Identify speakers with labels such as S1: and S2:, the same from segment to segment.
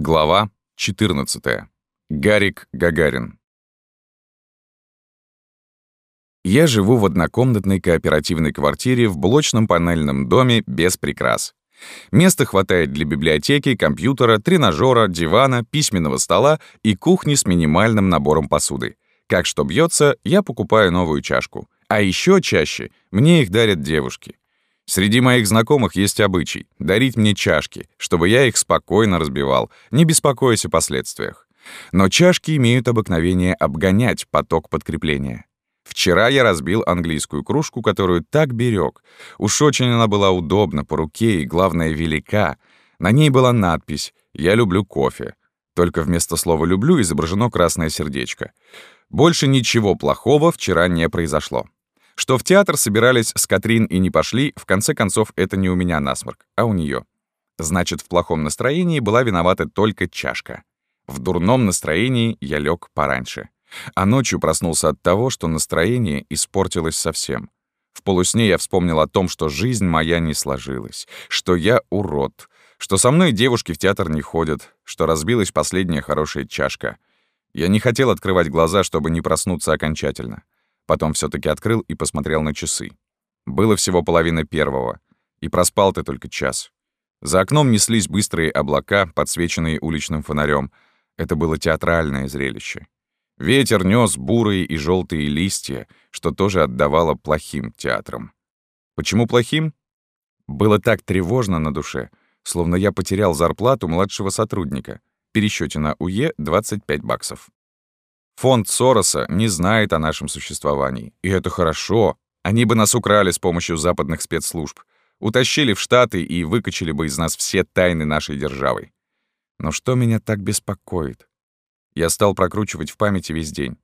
S1: Глава 14. Гарик Гагарин. Я живу в однокомнатной кооперативной квартире в блочном панельном доме без прикрас. Места хватает для библиотеки, компьютера, тренажера, дивана, письменного стола и кухни с минимальным набором посуды. Как что бьется, я покупаю новую чашку. А еще чаще мне их дарят девушки. Среди моих знакомых есть обычай — дарить мне чашки, чтобы я их спокойно разбивал, не беспокоясь о последствиях. Но чашки имеют обыкновение обгонять поток подкрепления. Вчера я разбил английскую кружку, которую так берег. Уж очень она была удобна по руке и, главное, велика. На ней была надпись «Я люблю кофе». Только вместо слова «люблю» изображено красное сердечко. Больше ничего плохого вчера не произошло. Что в театр собирались с Катрин и не пошли, в конце концов, это не у меня насморк, а у нее. Значит, в плохом настроении была виновата только чашка. В дурном настроении я лег пораньше. А ночью проснулся от того, что настроение испортилось совсем. В полусне я вспомнил о том, что жизнь моя не сложилась, что я урод, что со мной девушки в театр не ходят, что разбилась последняя хорошая чашка. Я не хотел открывать глаза, чтобы не проснуться окончательно. Потом все таки открыл и посмотрел на часы. Было всего половина первого, и проспал ты только час. За окном неслись быстрые облака, подсвеченные уличным фонарем. Это было театральное зрелище. Ветер нес бурые и желтые листья, что тоже отдавало плохим театрам. Почему плохим? Было так тревожно на душе, словно я потерял зарплату младшего сотрудника. Пересчете на УЕ 25 баксов. Фонд Сороса не знает о нашем существовании. И это хорошо. Они бы нас украли с помощью западных спецслужб. Утащили в Штаты и выкачали бы из нас все тайны нашей державы. Но что меня так беспокоит? Я стал прокручивать в памяти весь день.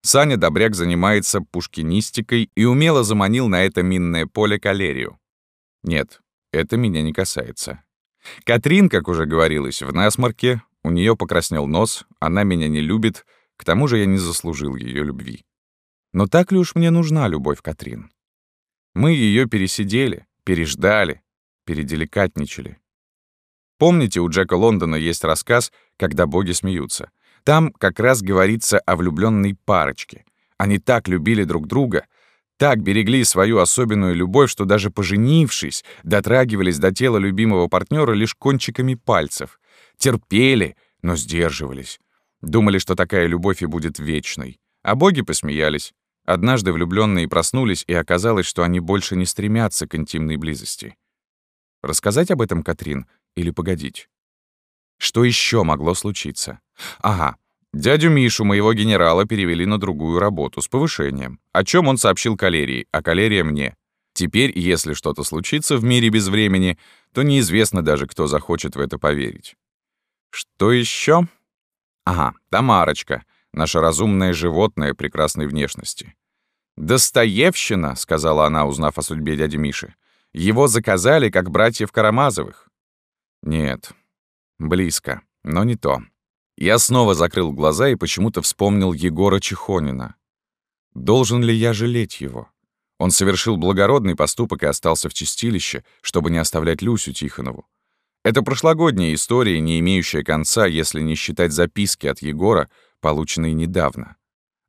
S1: Саня Добряк занимается пушкинистикой и умело заманил на это минное поле калерию. Нет, это меня не касается. Катрин, как уже говорилось, в насморке, у нее покраснел нос, она меня не любит — к тому же я не заслужил ее любви. Но так ли уж мне нужна любовь Катрин? Мы ее пересидели, переждали, переделикатничали. Помните, у Джека Лондона есть рассказ «Когда боги смеются». Там как раз говорится о влюбленной парочке. Они так любили друг друга, так берегли свою особенную любовь, что даже поженившись, дотрагивались до тела любимого партнера лишь кончиками пальцев. Терпели, но сдерживались. Думали, что такая любовь и будет вечной. А боги посмеялись. Однажды влюбленные проснулись, и оказалось, что они больше не стремятся к интимной близости. Рассказать об этом Катрин или погодить? Что еще могло случиться? Ага, дядю Мишу, моего генерала, перевели на другую работу с повышением. О чем он сообщил Калерии, а Калерия мне. Теперь, если что-то случится в мире без времени, то неизвестно даже, кто захочет в это поверить. Что еще? Ага, Тамарочка, наше разумное животное прекрасной внешности. «Достоевщина», — сказала она, узнав о судьбе дяди Миши. «Его заказали, как братьев Карамазовых». Нет, близко, но не то. Я снова закрыл глаза и почему-то вспомнил Егора Чехонина. Должен ли я жалеть его? Он совершил благородный поступок и остался в чистилище, чтобы не оставлять Люсю Тихонову. Это прошлогодняя история, не имеющая конца, если не считать записки от Егора, полученной недавно.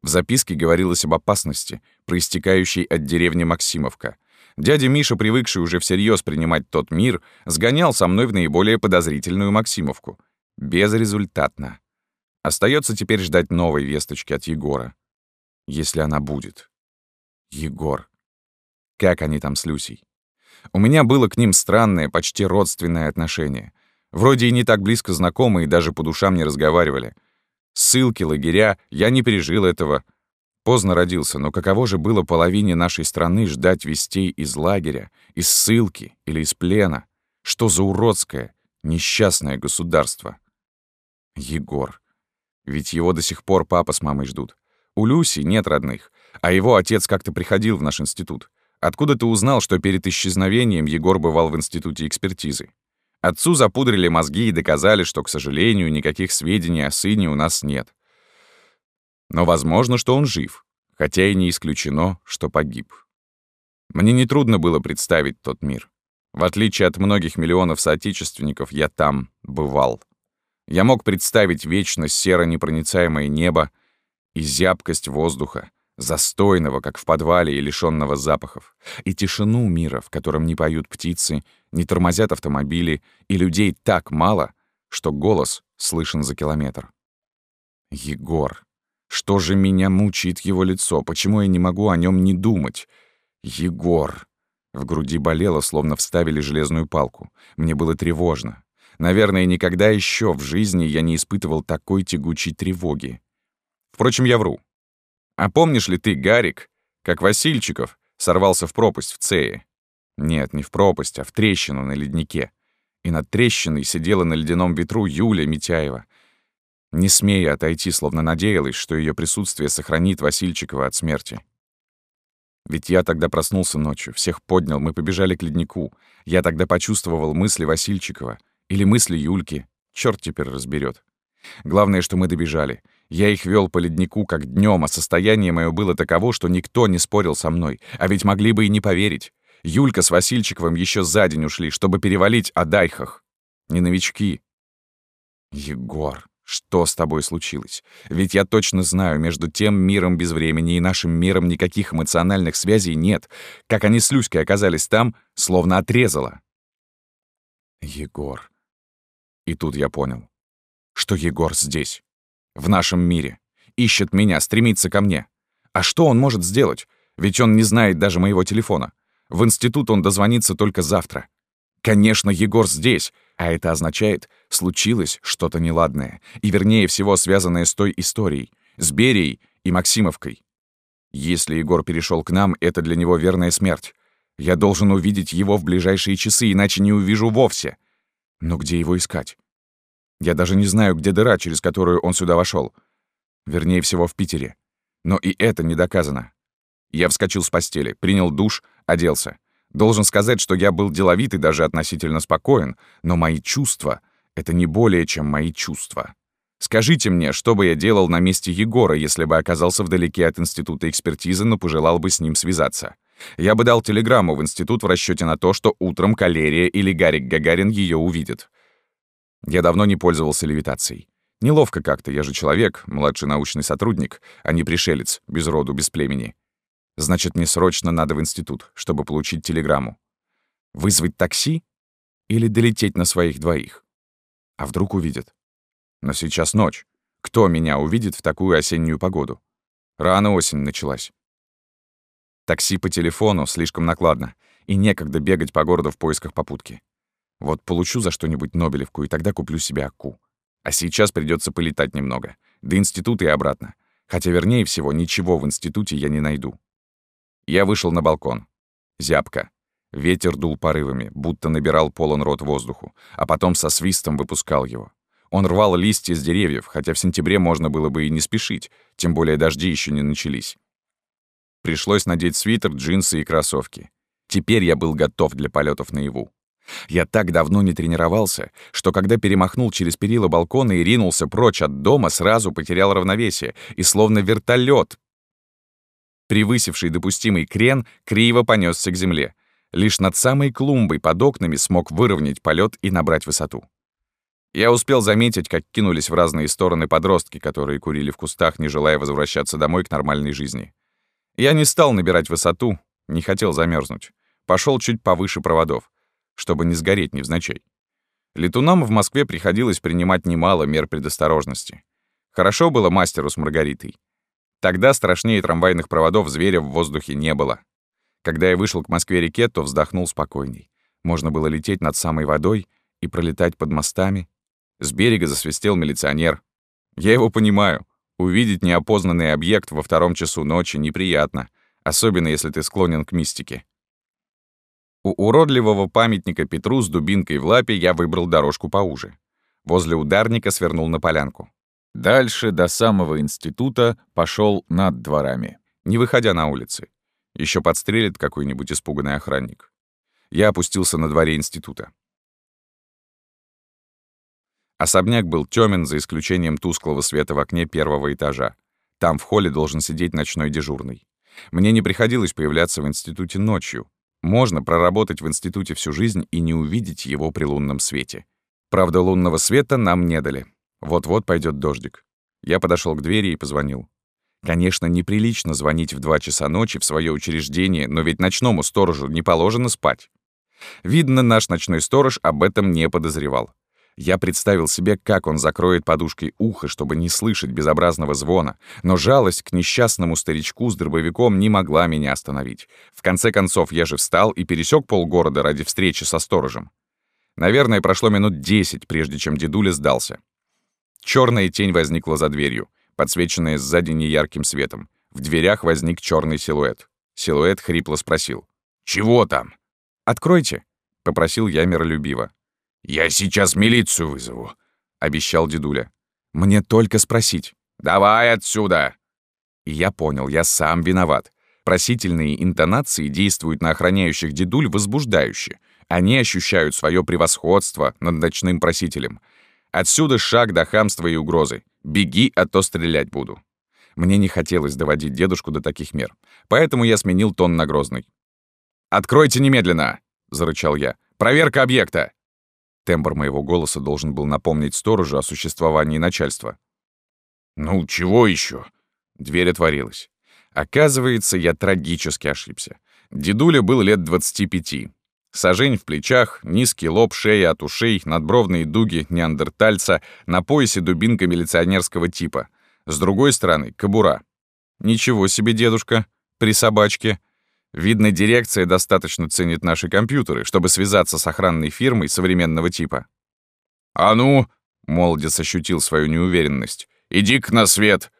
S1: В записке говорилось об опасности, проистекающей от деревни Максимовка. Дядя Миша, привыкший уже всерьез принимать тот мир, сгонял со мной в наиболее подозрительную Максимовку. Безрезультатно. Остается теперь ждать новой весточки от Егора. Если она будет. Егор. Как они там с Люсей? У меня было к ним странное, почти родственное отношение. Вроде и не так близко знакомые, даже по душам не разговаривали. Ссылки, лагеря, я не пережил этого. Поздно родился, но каково же было половине нашей страны ждать вестей из лагеря, из ссылки или из плена? Что за уродское, несчастное государство? Егор. Ведь его до сих пор папа с мамой ждут. У Люси нет родных, а его отец как-то приходил в наш институт. Откуда ты узнал, что перед исчезновением Егор бывал в институте экспертизы? Отцу запудрили мозги и доказали, что, к сожалению, никаких сведений о сыне у нас нет. Но возможно, что он жив, хотя и не исключено, что погиб. Мне нетрудно было представить тот мир. В отличие от многих миллионов соотечественников, я там бывал. Я мог представить вечно серо-непроницаемое небо и зябкость воздуха, застойного, как в подвале и лишённого запахов, и тишину мира, в котором не поют птицы, не тормозят автомобили, и людей так мало, что голос слышен за километр. Егор. Что же меня мучает его лицо? Почему я не могу о нем не думать? Егор. В груди болело, словно вставили железную палку. Мне было тревожно. Наверное, никогда еще в жизни я не испытывал такой тягучей тревоги. Впрочем, я вру. А помнишь ли ты, Гарик, как Васильчиков сорвался в пропасть в Цее? Нет, не в пропасть, а в трещину на леднике. И над трещиной сидела на ледяном ветру Юля Митяева, не смея отойти, словно надеялась, что ее присутствие сохранит Васильчикова от смерти. Ведь я тогда проснулся ночью, всех поднял, мы побежали к леднику. Я тогда почувствовал мысли Васильчикова или мысли Юльки. Черт теперь разберет. Главное, что мы добежали. Я их вел по леднику как днем, а состояние мое было таково, что никто не спорил со мной. А ведь могли бы и не поверить. Юлька с Васильчиковым еще за день ушли, чтобы перевалить о дайхах. Не новички. Егор. Что с тобой случилось? Ведь я точно знаю, между тем миром без времени и нашим миром никаких эмоциональных связей нет. Как они с Люськой оказались там, словно отрезало. Егор. И тут я понял, что Егор здесь, в нашем мире, ищет меня, стремится ко мне. А что он может сделать? Ведь он не знает даже моего телефона. В институт он дозвонится только завтра. Конечно, Егор здесь, а это означает, случилось что-то неладное, и вернее всего связанное с той историей, с Берией и Максимовкой. Если Егор перешел к нам, это для него верная смерть. Я должен увидеть его в ближайшие часы, иначе не увижу вовсе. Но где его искать? Я даже не знаю, где дыра, через которую он сюда вошел. Вернее всего, в Питере. Но и это не доказано. Я вскочил с постели, принял душ, оделся. Должен сказать, что я был деловит и даже относительно спокоен, но мои чувства — это не более, чем мои чувства. Скажите мне, что бы я делал на месте Егора, если бы оказался вдалеке от института экспертизы, но пожелал бы с ним связаться? Я бы дал телеграмму в институт в расчете на то, что утром Калерия или Гарик Гагарин ее увидит. Я давно не пользовался левитацией. Неловко как-то, я же человек, младший научный сотрудник, а не пришелец, без роду, без племени. Значит, мне срочно надо в институт, чтобы получить телеграмму. Вызвать такси или долететь на своих двоих? А вдруг увидят? Но сейчас ночь. Кто меня увидит в такую осеннюю погоду? Рано осень началась. Такси по телефону слишком накладно, и некогда бегать по городу в поисках попутки. Вот получу за что-нибудь Нобелевку, и тогда куплю себе АКУ. А сейчас придется полетать немного. До института и обратно. Хотя, вернее всего, ничего в институте я не найду. Я вышел на балкон. Зябко. Ветер дул порывами, будто набирал полон рот воздуху, а потом со свистом выпускал его. Он рвал листья с деревьев, хотя в сентябре можно было бы и не спешить, тем более дожди еще не начались. Пришлось надеть свитер, джинсы и кроссовки. Теперь я был готов для полетов наяву. Я так давно не тренировался, что когда перемахнул через перила балкона и ринулся прочь от дома, сразу потерял равновесие и словно вертолет Превысивший допустимый крен криво понесся к земле. Лишь над самой клумбой под окнами смог выровнять полет и набрать высоту. Я успел заметить, как кинулись в разные стороны подростки, которые курили в кустах, не желая возвращаться домой к нормальной жизни. Я не стал набирать высоту, не хотел замерзнуть. Пошел чуть повыше проводов, чтобы не сгореть невзначай. Летунам в Москве приходилось принимать немало мер предосторожности. Хорошо было мастеру с Маргаритой. Тогда страшнее трамвайных проводов зверя в воздухе не было. Когда я вышел к Москве-реке, то вздохнул спокойней. Можно было лететь над самой водой и пролетать под мостами. С берега засвистел милиционер. Я его понимаю. Увидеть неопознанный объект во втором часу ночи неприятно, особенно если ты склонен к мистике. У уродливого памятника Петру с дубинкой в лапе я выбрал дорожку поуже. Возле ударника свернул на полянку. Дальше, до самого института, пошел над дворами, не выходя на улицы. Еще подстрелит какой-нибудь испуганный охранник. Я опустился на дворе института. Особняк был тёмен, за исключением тусклого света в окне первого этажа. Там в холле должен сидеть ночной дежурный. Мне не приходилось появляться в институте ночью. Можно проработать в институте всю жизнь и не увидеть его при лунном свете. Правда, лунного света нам не дали. Вот-вот пойдет дождик. Я подошел к двери и позвонил. Конечно, неприлично звонить в 2 часа ночи в свое учреждение, но ведь ночному сторожу не положено спать. Видно, наш ночной сторож об этом не подозревал. Я представил себе, как он закроет подушкой ухо, чтобы не слышать безобразного звона, но жалость к несчастному старичку с дробовиком не могла меня остановить. В конце концов, я же встал и пересек полгорода ради встречи со сторожем. Наверное, прошло минут десять, прежде чем дедуля сдался. Черная тень возникла за дверью, подсвеченная сзади неярким светом. В дверях возник черный силуэт. Силуэт хрипло спросил. «Чего там?» «Откройте», — попросил я миролюбиво. «Я сейчас милицию вызову», — обещал дедуля. «Мне только спросить». «Давай отсюда!» И я понял, я сам виноват. Просительные интонации действуют на охраняющих дедуль возбуждающе. Они ощущают свое превосходство над ночным просителем. Отсюда шаг до хамства и угрозы. Беги, а то стрелять буду. Мне не хотелось доводить дедушку до таких мер. Поэтому я сменил тон на грозный. «Откройте немедленно!» — зарычал я. «Проверка объекта!» Тембр моего голоса должен был напомнить сторожу о существовании начальства. «Ну, чего еще? Дверь отворилась. Оказывается, я трагически ошибся. Дедуля был лет 25. Сажень в плечах, низкий лоб, шея от ушей, надбровные дуги неандертальца, на поясе дубинка милиционерского типа. С другой стороны — кобура. Ничего себе, дедушка, при собачке — Видно, дирекция достаточно ценит наши компьютеры, чтобы связаться с охранной фирмой современного типа. «А ну!» — молодец ощутил свою неуверенность. «Иди-ка на свет!»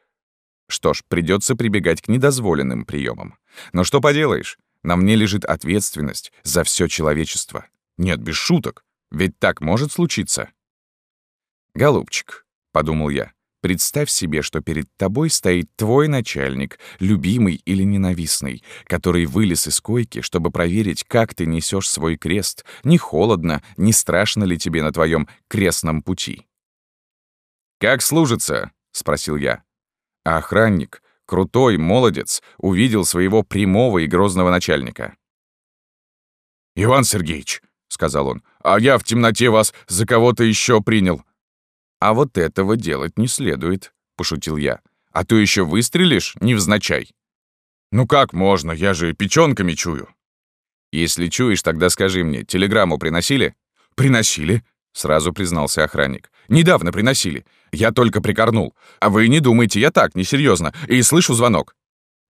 S1: Что ж, придется прибегать к недозволенным приемам. Но что поделаешь, на мне лежит ответственность за все человечество. Нет, без шуток, ведь так может случиться. «Голубчик», — подумал я, Представь себе, что перед тобой стоит твой начальник, любимый или ненавистный, который вылез из койки, чтобы проверить, как ты несешь свой крест, не холодно, не страшно ли тебе на твоем крестном пути. «Как служится?» — спросил я. А охранник, крутой, молодец, увидел своего прямого и грозного начальника. «Иван Сергеевич», — сказал он, — «а я в темноте вас за кого-то еще принял. «А вот этого делать не следует», — пошутил я. «А то еще выстрелишь невзначай». «Ну как можно? Я же печёнками чую». «Если чуешь, тогда скажи мне, телеграмму приносили?» «Приносили», — сразу признался охранник. «Недавно приносили. Я только прикорнул. А вы не думайте, я так, несерьезно. И слышу звонок.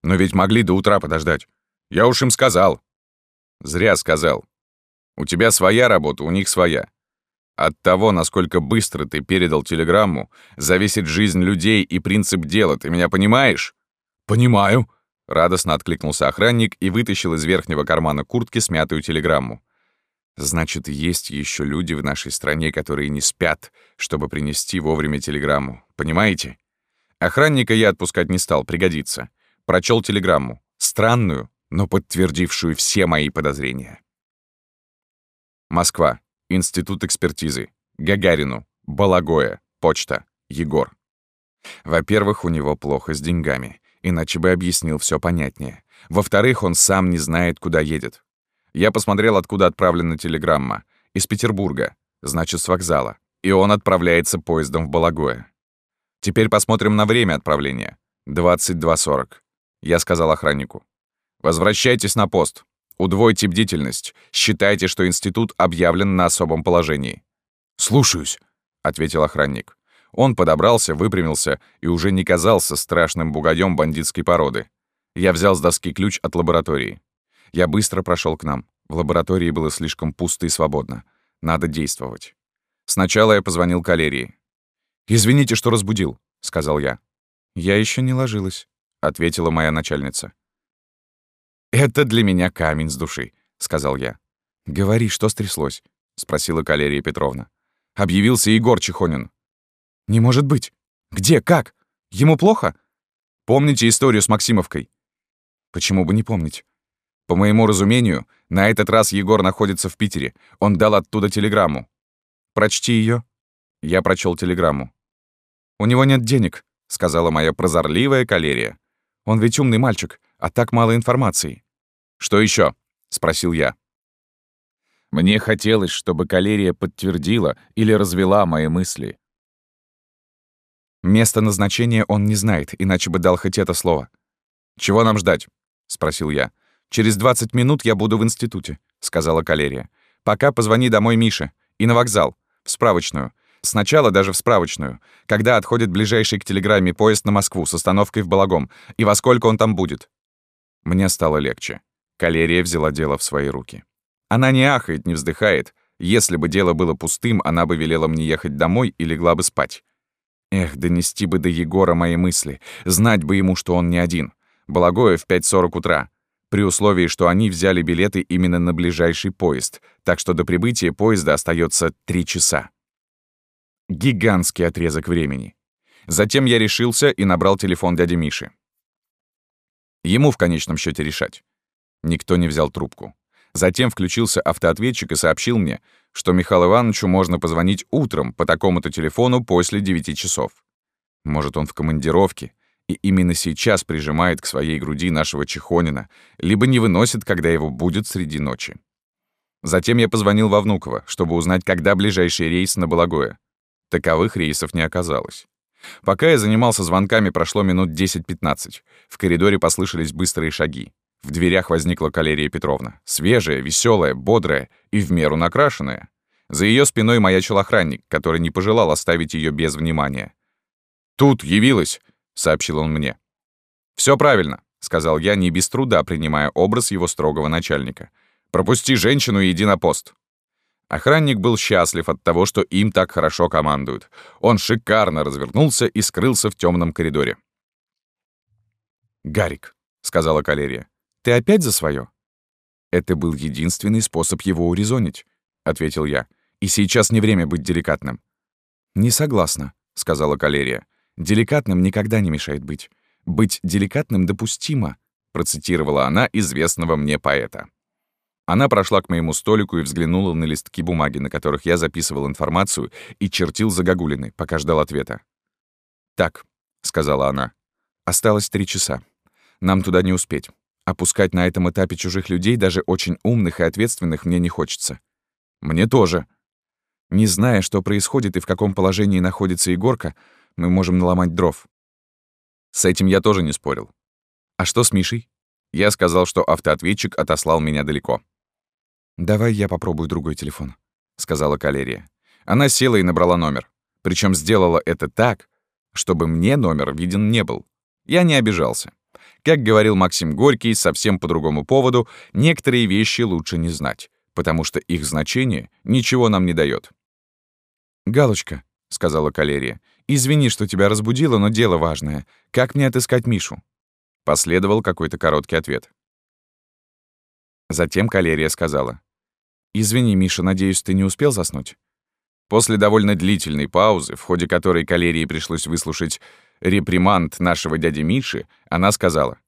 S1: Но ведь могли до утра подождать. Я уж им сказал». «Зря сказал. У тебя своя работа, у них своя. От того, насколько быстро ты передал телеграмму, зависит жизнь людей и принцип дела, ты меня понимаешь? Понимаю. Радостно откликнулся охранник и вытащил из верхнего кармана куртки смятую телеграмму. Значит, есть еще люди в нашей стране, которые не спят, чтобы принести вовремя телеграмму. Понимаете? Охранника я отпускать не стал, пригодится. Прочел телеграмму. Странную, но подтвердившую все мои подозрения. Москва. Институт экспертизы. Гагарину. Балагоя. Почта. Егор. Во-первых, у него плохо с деньгами, иначе бы объяснил все понятнее. Во-вторых, он сам не знает, куда едет. Я посмотрел, откуда отправлена телеграмма. Из Петербурга, значит, с вокзала. И он отправляется поездом в Балагое. Теперь посмотрим на время отправления. 22.40. Я сказал охраннику. «Возвращайтесь на пост. Удвойте бдительность. Считайте, что институт объявлен на особом положении». «Слушаюсь», — ответил охранник. Он подобрался, выпрямился и уже не казался страшным бугаем бандитской породы. Я взял с доски ключ от лаборатории. Я быстро прошел к нам. В лаборатории было слишком пусто и свободно. Надо действовать. Сначала я позвонил калерии. «Извините, что разбудил», — сказал я. «Я еще не ложилась», — ответила моя начальница. «Это для меня камень с души», — сказал я. «Говори, что стряслось?» — спросила Калерия Петровна. Объявился Егор Чехонин. «Не может быть! Где? Как? Ему плохо? Помните историю с Максимовкой?» «Почему бы не помнить?» «По моему разумению, на этот раз Егор находится в Питере. Он дал оттуда телеграмму. Прочти ее. Я прочел телеграмму. «У него нет денег», — сказала моя прозорливая Калерия. «Он ведь умный мальчик, а так мало информации». «Что еще? спросил я. Мне хотелось, чтобы калерия подтвердила или развела мои мысли. Место назначения он не знает, иначе бы дал хоть это слово. «Чего нам ждать?» — спросил я. «Через 20 минут я буду в институте», — сказала Калерия. «Пока позвони домой Мише. И на вокзал. В справочную. Сначала даже в справочную. Когда отходит ближайший к телеграмме поезд на Москву с остановкой в Балагом. И во сколько он там будет?» Мне стало легче. Калерия взяла дело в свои руки. Она не ахает, не вздыхает. Если бы дело было пустым, она бы велела мне ехать домой и легла бы спать. Эх, донести бы до Егора мои мысли. Знать бы ему, что он не один. Балагоя в 5.40 утра. При условии, что они взяли билеты именно на ближайший поезд. Так что до прибытия поезда остается три часа. Гигантский отрезок времени. Затем я решился и набрал телефон дяди Миши. Ему в конечном счете решать. Никто не взял трубку. Затем включился автоответчик и сообщил мне, что Михаилу Ивановичу можно позвонить утром по такому-то телефону после 9 часов. Может, он в командировке, и именно сейчас прижимает к своей груди нашего Чехонина, либо не выносит, когда его будет среди ночи. Затем я позвонил во Внуково, чтобы узнать, когда ближайший рейс на Балагое. Таковых рейсов не оказалось. Пока я занимался звонками, прошло минут 10-15. В коридоре послышались быстрые шаги. В дверях возникла Калерия Петровна. Свежая, веселая, бодрая и в меру накрашенная. За ее спиной маячил охранник, который не пожелал оставить ее без внимания. «Тут явилась», — сообщил он мне. Все правильно», — сказал я, не без труда принимая образ его строгого начальника. «Пропусти женщину и иди на пост». Охранник был счастлив от того, что им так хорошо командуют. Он шикарно развернулся и скрылся в темном коридоре. «Гарик», — сказала Калерия, — «ты опять за свое? «Это был единственный способ его урезонить», — ответил я. «И сейчас не время быть деликатным». «Не согласна», — сказала Калерия. «Деликатным никогда не мешает быть. Быть деликатным допустимо», — процитировала она известного мне поэта. Она прошла к моему столику и взглянула на листки бумаги, на которых я записывал информацию и чертил загогулины, пока ждал ответа. «Так», — сказала она, — «осталось три часа. Нам туда не успеть. Опускать на этом этапе чужих людей, даже очень умных и ответственных, мне не хочется». «Мне тоже». Не зная, что происходит и в каком положении находится Егорка, мы можем наломать дров. С этим я тоже не спорил. А что с Мишей? Я сказал, что автоответчик отослал меня далеко. «Давай я попробую другой телефон», — сказала Калерия. Она села и набрала номер. Причем сделала это так, чтобы мне номер виден не был. Я не обижался. Как говорил Максим Горький, совсем по другому поводу, некоторые вещи лучше не знать, потому что их значение ничего нам не дает. «Галочка», — сказала Калерия, — «извини, что тебя разбудила, но дело важное. Как мне отыскать Мишу?» Последовал какой-то короткий ответ. Затем Калерия сказала. «Извини, Миша, надеюсь, ты не успел заснуть?» После довольно длительной паузы, в ходе которой Калерии пришлось выслушать реприманд нашего дяди Миши, она сказала.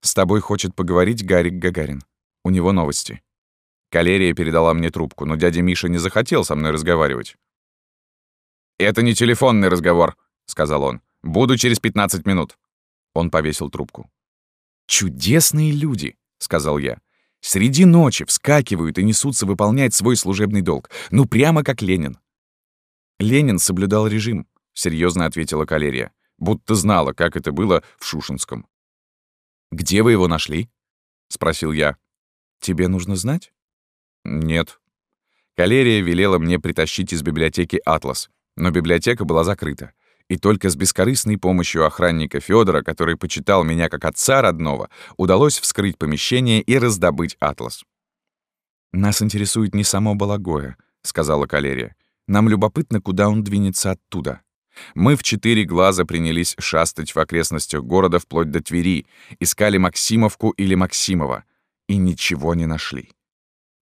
S1: «С тобой хочет поговорить Гарик Гагарин. У него новости». Калерия передала мне трубку, но дядя Миша не захотел со мной разговаривать. «Это не телефонный разговор», — сказал он. «Буду через 15 минут». Он повесил трубку. «Чудесные люди», — сказал я. Среди ночи вскакивают и несутся выполнять свой служебный долг. Ну, прямо как Ленин. Ленин соблюдал режим, серьезно ответила Калерия, будто знала, как это было в Шушинском. «Где вы его нашли?» — спросил я. «Тебе нужно знать?» «Нет». Калерия велела мне притащить из библиотеки «Атлас», но библиотека была закрыта и только с бескорыстной помощью охранника Федора, который почитал меня как отца родного, удалось вскрыть помещение и раздобыть атлас. «Нас интересует не само Балагоя», — сказала Калерия. «Нам любопытно, куда он двинется оттуда». Мы в четыре глаза принялись шастать в окрестностях города вплоть до Твери, искали Максимовку или Максимова, и ничего не нашли.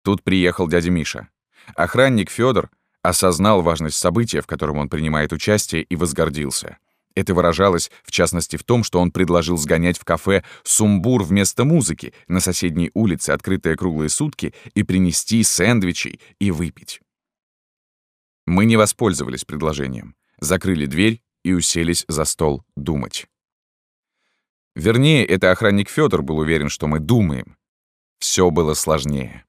S1: Тут приехал дядя Миша. Охранник Федор осознал важность события, в котором он принимает участие, и возгордился. Это выражалось, в частности, в том, что он предложил сгонять в кафе «Сумбур» вместо музыки на соседней улице, открытые круглые сутки, и принести сэндвичей и выпить. Мы не воспользовались предложением, закрыли дверь и уселись за стол думать. Вернее, это охранник Федор был уверен, что мы думаем. Все было сложнее.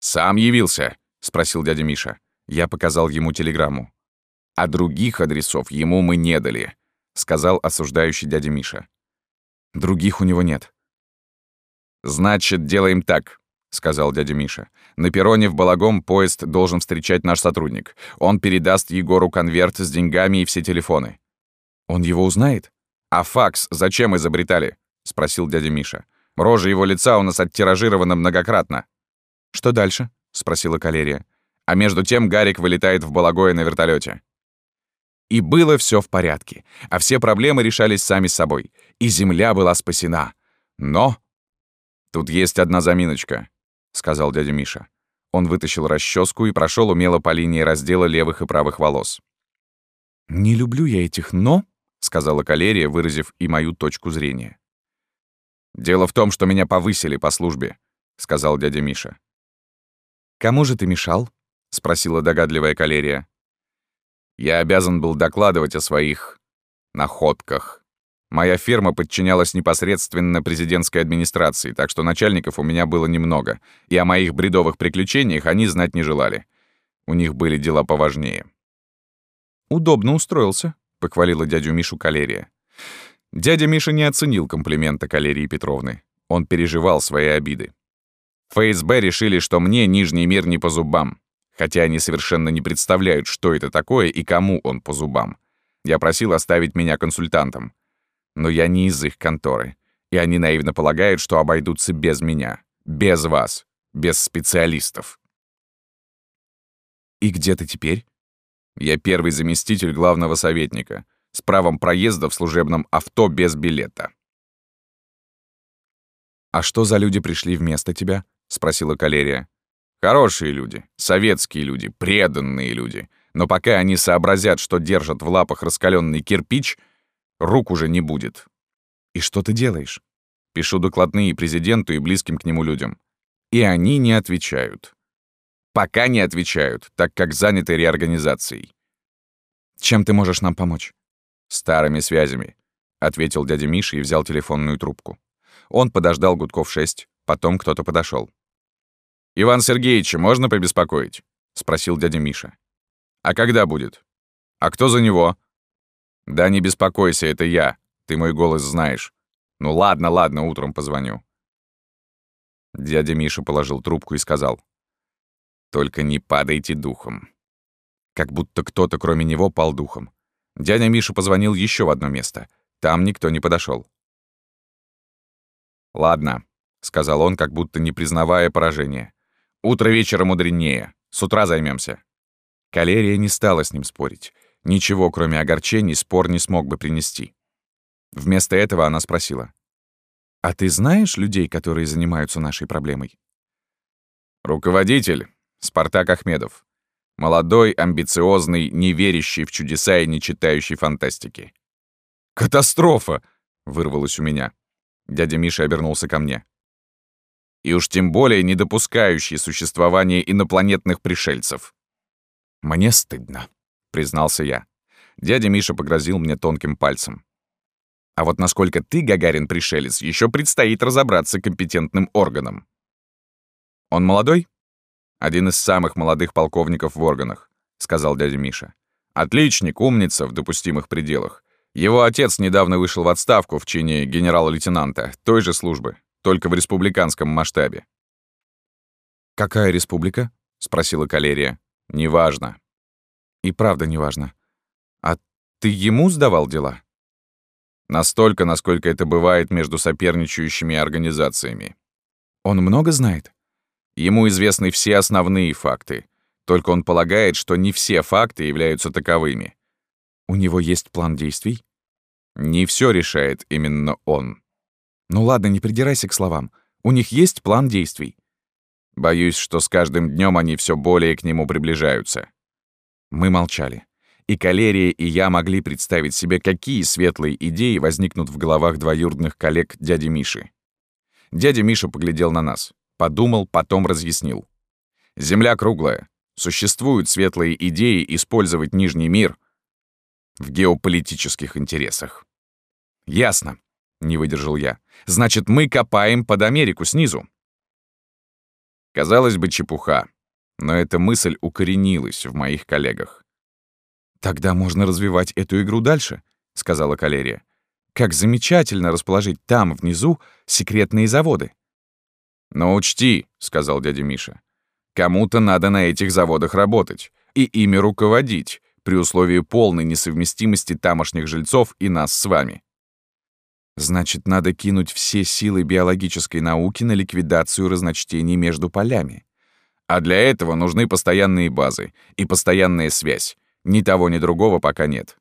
S1: «Сам явился?» — спросил дядя Миша. Я показал ему телеграмму. А других адресов ему мы не дали. сказал осуждающий дядя Миша. «Других у него нет». «Значит, делаем так», — сказал дядя Миша. «На перроне в Балагом поезд должен встречать наш сотрудник. Он передаст Егору конверт с деньгами и все телефоны». «Он его узнает?» «А факс зачем изобретали?» — спросил дядя Миша. «Рожа его лица у нас оттиражирована многократно».
S2: «Что дальше?» — спросила Калерия.
S1: А между тем Гарик вылетает в Балагое на вертолете. И было все в порядке, а все проблемы решались сами собой, и земля была спасена. Но... «Тут есть одна заминочка», — сказал дядя Миша. Он вытащил расческу и прошел умело по линии раздела левых и правых волос.
S2: «Не люблю я этих «но», —
S1: сказала Калерия, выразив и мою точку зрения. «Дело в том, что меня повысили по службе», — сказал дядя Миша.
S2: «Кому же ты мешал?»
S1: — спросила догадливая Калерия. Я обязан был докладывать о своих находках. Моя фирма подчинялась непосредственно президентской администрации, так что начальников у меня было немного, и о моих бредовых приключениях они знать не желали. У них были дела поважнее.
S2: «Удобно устроился», — похвалила дядю Мишу Калерия.
S1: Дядя Миша не оценил комплимента Калерии Петровны. Он переживал свои обиды. ФСБ решили, что мне Нижний мир не по зубам хотя они совершенно не представляют, что это такое и кому он по зубам. Я просил оставить меня консультантом. Но я не из их конторы, и они наивно полагают, что обойдутся без меня, без вас, без специалистов.
S2: «И где ты теперь?»
S1: «Я первый заместитель главного советника, с правом проезда в служебном авто без билета».
S2: «А что за люди пришли вместо тебя?» — спросила Калерия.
S1: Хорошие люди, советские люди, преданные люди. Но пока они сообразят, что держат в лапах раскаленный кирпич, рук уже не будет.
S2: И что ты делаешь?
S1: Пишу докладные президенту и близким к нему людям. И они не отвечают. Пока не отвечают, так как заняты реорганизацией.
S2: Чем ты можешь нам помочь?
S1: Старыми связями, ответил дядя Миша и взял телефонную трубку. Он подождал гудков шесть, потом кто-то подошел. «Иван Сергеевича можно побеспокоить?» — спросил дядя Миша. «А когда будет? А кто за него?» «Да не беспокойся, это я. Ты мой голос знаешь. Ну ладно, ладно, утром позвоню». Дядя Миша положил трубку и сказал. «Только не падайте духом». Как будто кто-то, кроме него, пал духом. Дядя Миша позвонил еще в одно место. Там никто не подошел. «Ладно», — сказал он, как будто не признавая поражения. Утро вечера мудренее. С утра займемся. Калерия не стала с ним спорить. Ничего, кроме огорчений, спор не смог бы принести. Вместо этого она спросила.
S2: «А ты знаешь людей, которые занимаются нашей проблемой?»
S1: «Руководитель — Спартак Ахмедов. Молодой, амбициозный, не верящий в чудеса и не читающий фантастики». «Катастрофа!» — вырвалось у меня. Дядя Миша обернулся ко мне и уж тем более не допускающий существования инопланетных пришельцев.
S2: «Мне стыдно», — признался я.
S1: Дядя Миша погрозил мне тонким пальцем. «А вот насколько ты, Гагарин-пришелец, еще предстоит разобраться компетентным органам». «Он молодой?» «Один из самых молодых полковников в органах», — сказал дядя Миша. «Отличник, умница в допустимых пределах. Его отец недавно вышел в отставку в чине генерала-лейтенанта той же службы только в республиканском масштабе.
S2: «Какая республика?» — спросила Калерия.
S1: «Неважно».
S2: «И правда неважно. А ты ему сдавал дела?»
S1: «Настолько, насколько это бывает между соперничающими организациями».
S2: «Он много знает?»
S1: Ему известны все основные факты, только он полагает, что не все факты являются таковыми.
S2: У него есть план действий?
S1: Не все решает именно он.
S2: Ну ладно, не придирайся к словам. У них есть план действий.
S1: Боюсь, что с каждым днем они все более к нему приближаются.
S2: Мы молчали. И Калерия, и я могли представить себе, какие светлые идеи возникнут в головах двоюродных коллег дяди Миши.
S1: Дядя Миша поглядел на нас. Подумал, потом разъяснил. Земля круглая. Существуют светлые идеи использовать Нижний мир в геополитических интересах.
S2: Ясно. Не выдержал я. Значит, мы копаем под Америку снизу.
S1: Казалось бы, чепуха. Но эта мысль укоренилась в моих коллегах.
S2: «Тогда можно развивать эту игру дальше», — сказала Калерия. «Как замечательно расположить там, внизу, секретные заводы!»
S1: «Но учти», — сказал дядя Миша, «кому-то надо на этих заводах работать и ими руководить, при условии полной несовместимости тамошних жильцов и нас с вами».
S2: Значит, надо кинуть все силы биологической науки на ликвидацию разночтений между полями.
S1: А для этого нужны постоянные базы и постоянная связь. Ни того, ни другого пока нет.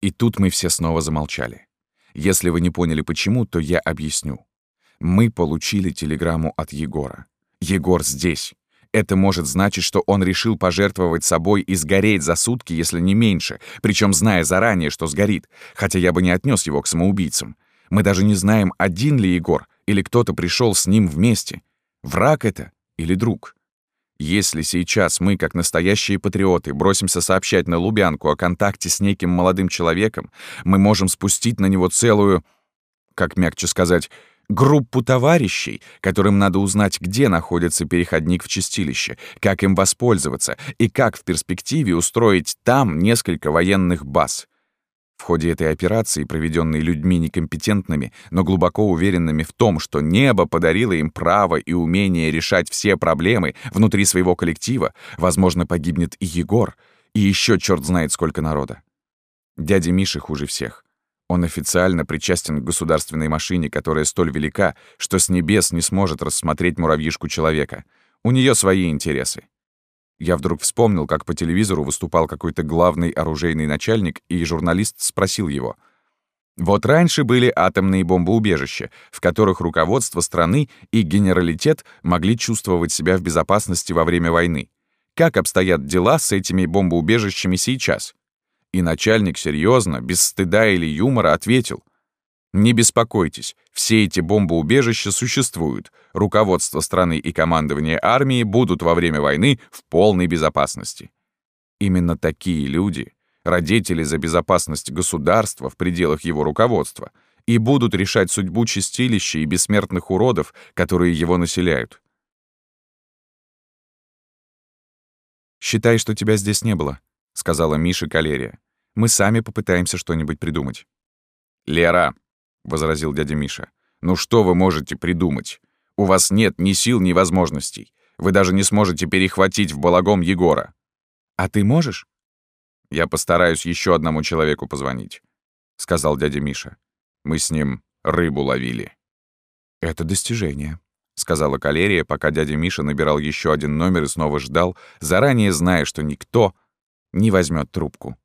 S2: И тут мы все снова замолчали. Если вы не поняли почему, то я объясню. Мы получили телеграмму от Егора. Егор здесь. Это может значить, что он решил пожертвовать собой и сгореть за сутки, если не меньше, причем зная заранее, что сгорит, хотя я бы не отнес его к самоубийцам. Мы даже не знаем, один ли Егор или кто-то пришел с ним вместе. Враг это или друг? Если сейчас мы, как настоящие патриоты, бросимся сообщать на Лубянку о контакте с неким молодым человеком, мы можем спустить на него целую, как мягче сказать, группу товарищей, которым надо узнать, где находится переходник в чистилище, как им воспользоваться и как в перспективе устроить там несколько военных баз. В ходе этой операции, проведенной людьми некомпетентными, но глубоко уверенными в том, что небо подарило им право и умение решать все проблемы внутри своего коллектива, возможно, погибнет и Егор, и еще черт знает сколько народа. Дядя Миша хуже всех. Он официально причастен к государственной машине, которая столь велика, что с небес не сможет рассмотреть муравьишку человека. У нее свои интересы. Я вдруг вспомнил, как по телевизору выступал какой-то главный оружейный начальник, и журналист спросил его. Вот раньше были атомные бомбоубежища, в которых руководство страны и генералитет могли чувствовать себя в безопасности во время войны. Как обстоят дела с этими бомбоубежищами сейчас? И начальник серьезно, без стыда или юмора, ответил. «Не беспокойтесь, все эти бомбоубежища существуют. Руководство страны и командование армии будут во время войны в полной безопасности». Именно такие люди, родители за безопасность государства в пределах его руководства, и будут решать судьбу чистилища и бессмертных уродов, которые его населяют. «Считай, что тебя здесь не было», — сказала Миша Калерия. Мы сами попытаемся что-нибудь придумать».
S1: «Лера», — возразил дядя Миша, «ну что вы можете придумать? У вас нет ни сил, ни возможностей. Вы даже не сможете перехватить в балагом Егора».
S2: «А ты можешь?»
S1: «Я постараюсь еще одному человеку позвонить», — сказал дядя Миша. «Мы с ним рыбу ловили».
S2: «Это достижение», — сказала Калерия, пока дядя Миша набирал еще один номер и снова ждал, заранее зная, что никто не возьмет трубку.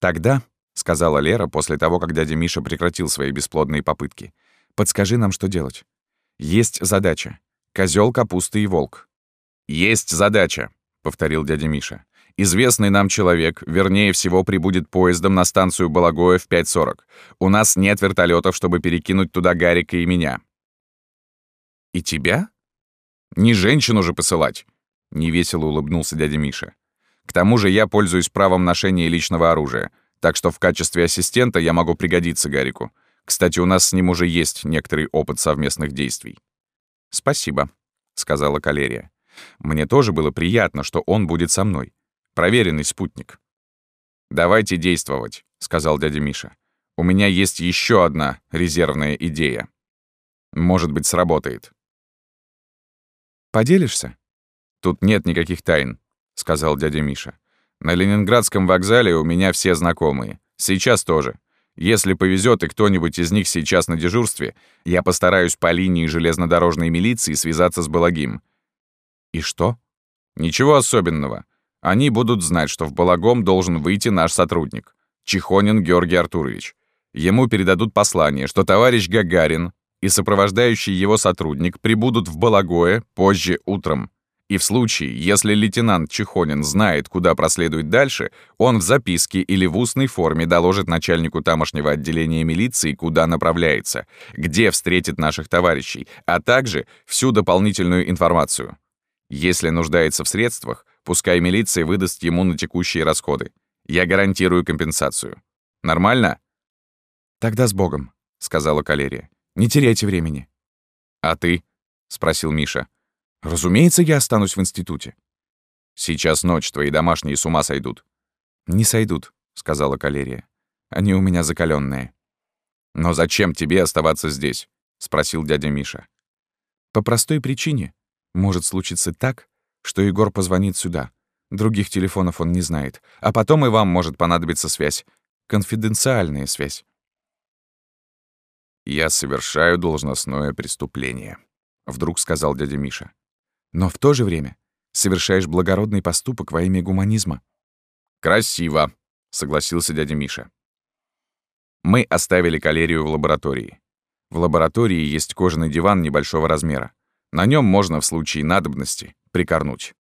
S2: «Тогда», — сказала Лера после того, как дядя Миша прекратил свои бесплодные попытки, «подскажи нам, что делать. Есть задача. Козел, капуста и волк».
S1: «Есть задача», — повторил дядя Миша. «Известный нам человек, вернее всего, прибудет поездом на станцию Балагоя в 5.40. У нас нет вертолетов, чтобы перекинуть туда Гарика и меня».
S2: «И тебя?»
S1: «Не женщину же посылать», — невесело улыбнулся дядя Миша. К тому же я пользуюсь правом ношения личного оружия, так что в качестве ассистента я могу пригодиться Гарику. Кстати, у нас с ним уже есть некоторый опыт совместных действий».
S2: «Спасибо», — сказала Калерия. «Мне тоже было приятно, что он будет со мной. Проверенный спутник».
S1: «Давайте действовать», — сказал дядя Миша. «У меня есть еще одна резервная идея. Может быть, сработает».
S2: «Поделишься?»
S1: «Тут нет никаких тайн сказал дядя Миша. «На Ленинградском вокзале у меня все знакомые. Сейчас тоже. Если повезет и кто-нибудь из них сейчас на дежурстве, я постараюсь по линии железнодорожной милиции связаться с Балагим».
S2: «И что?»
S1: «Ничего особенного. Они будут знать, что в Балагом должен выйти наш сотрудник, Чехонин Георгий Артурович. Ему передадут послание, что товарищ Гагарин и сопровождающий его сотрудник прибудут в Балагое позже утром. И в случае, если лейтенант Чехонин знает, куда проследует дальше, он в записке или в устной форме доложит начальнику тамошнего отделения милиции, куда направляется, где встретит наших товарищей, а также всю дополнительную информацию. Если нуждается в средствах, пускай милиция выдаст ему на текущие расходы. Я гарантирую компенсацию. Нормально?
S2: «Тогда с Богом», — сказала Калерия. «Не теряйте времени».
S1: «А ты?» — спросил Миша.
S2: Разумеется, я останусь в институте.
S1: Сейчас ночь, твои домашние с ума сойдут».
S2: «Не сойдут», — сказала Калерия. «Они у меня закаленные.
S1: «Но зачем тебе оставаться здесь?» — спросил дядя Миша.
S2: «По простой причине. Может случиться так, что Егор позвонит сюда. Других телефонов он не знает. А потом и вам может понадобиться связь. Конфиденциальная связь».
S1: «Я совершаю должностное преступление», — вдруг сказал дядя Миша.
S2: «Но в то же время совершаешь благородный поступок во имя гуманизма».
S1: «Красиво», — согласился дядя Миша. Мы оставили калерию в лаборатории. В лаборатории есть кожаный диван небольшого размера. На нем можно в случае надобности прикорнуть.